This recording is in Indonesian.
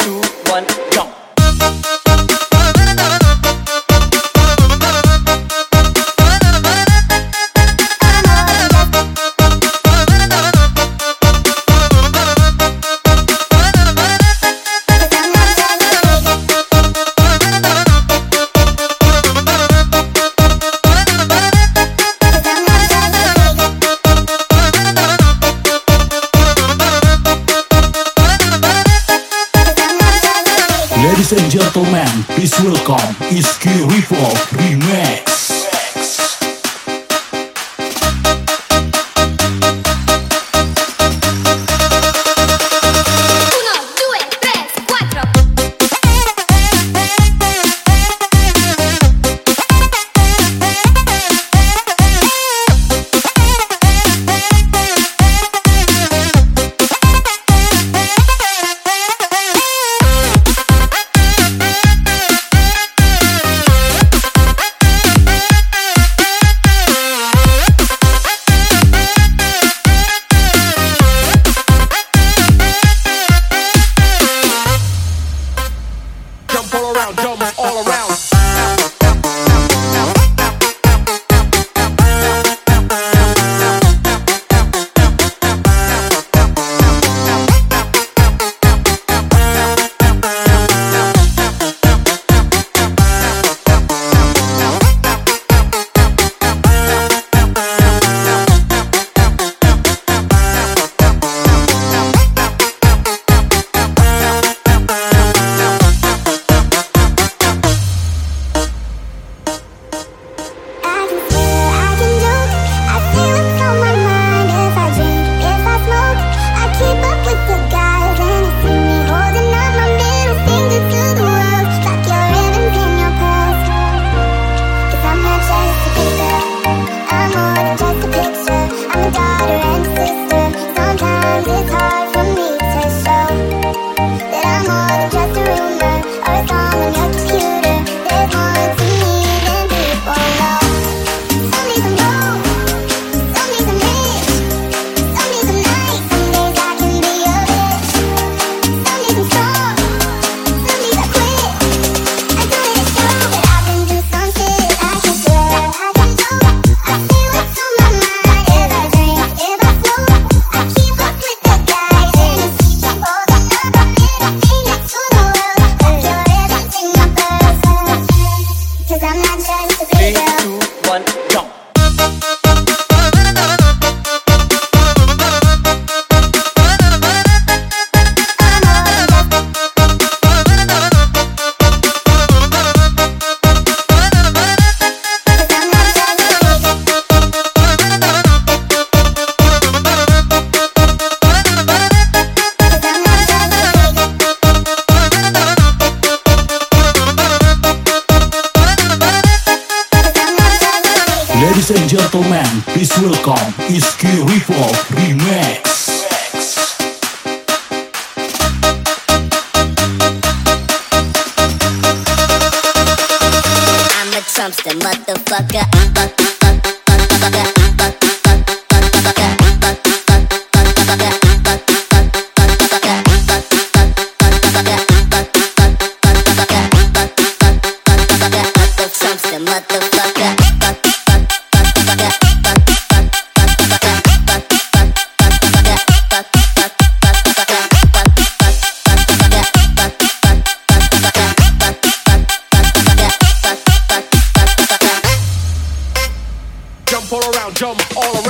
two, one, jump. And gentlemen, please welcome Iski Revolve Remix. follow around, jump. And gentlemen, please welcome Iski Revolve Remix. I'm a Trumpster, motherfucker. jump jump all around.